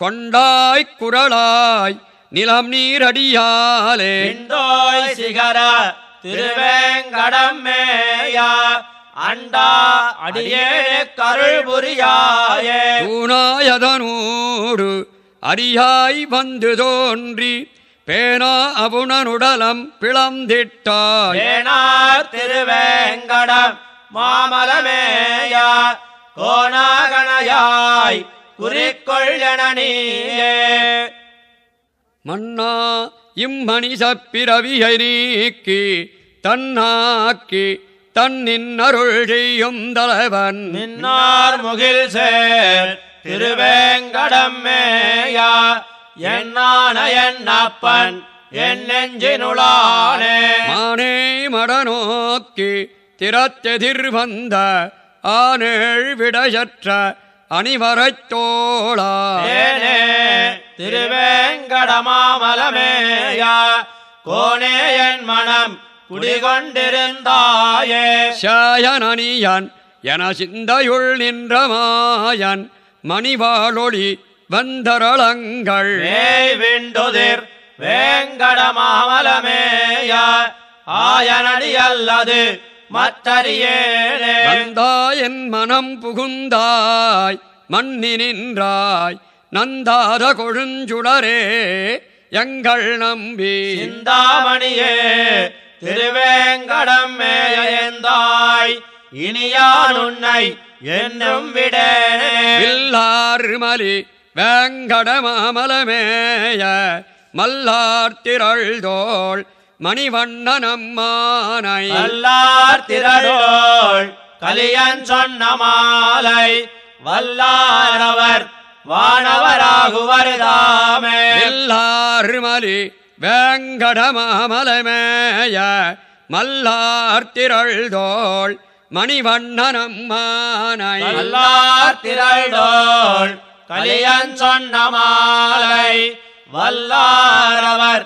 கொண்டாய்க் குரலாய் நிலம் நீரடியாலே. இந்தோய் சிகர திருவேங்கடம் மேயா அண்டா அடியே கருள் புரியாயே தூணாயதனூடு அரியாய் வந்து தோன்றி பேனா அவுணனுடலம் பிளந்திட்டாய். ஏனார் திருவேங்கடம் மாமலமேயா கோணாகணையாய் குறிக்கொள் என நீயே. மன்னா இம்மணிச பிறவியை நீக்கி தன்னாக்கி தன்னின் அருள் செய்யும் தலைவன். நின்னார் முகில் சேர் திருவேங்கடம் மேயா என்னான என் அப்பன் என் நெஞ்சினுளானே. மானே மடநோக்கி திறத்தெதிர் வந்த ஆனேழ் விடையற்ற அணிவரைத் தோளா. திருவேங்கடமாமலமேயா கோனே என் மனம் குடிகொண்டிருந்தாயே. சாயனணியன் என சிந்தையுள் நின்ற மாயன் மணிவாளொளி வந்தரளங்கள். விண்டுதிர் வேங்கடமாமலமேயா. ஆயனடி அல்லது மற்றறியேனே. வந்தாய் என் மனம் புகுந்தாய் மன்னி நின்றாய் நந்தாத கொழுஞ்சுடரே எங்கள் நம்பி. சிந்தாமணியே திருவேங்கடம் மேயந்தாய் இனியான் உன்னை என்றும் விடேனே. வில்லாறுமலி வேங்கடமாமலமேய மல்லார் திரள் தோள் மணிவண்ணனம்மானை. வல்லார் திரளோள் கலியன் சொன்ன மாலை வல்லாரவர் வானவராகுவருதாமே. வில்லாறுமலி வேங்கடமாமலமேய மல்லார் திரள் தோள் மணிவண்ணனம்மானை. வல்லார் திரளோள் कलियञ्चलै वर्णवर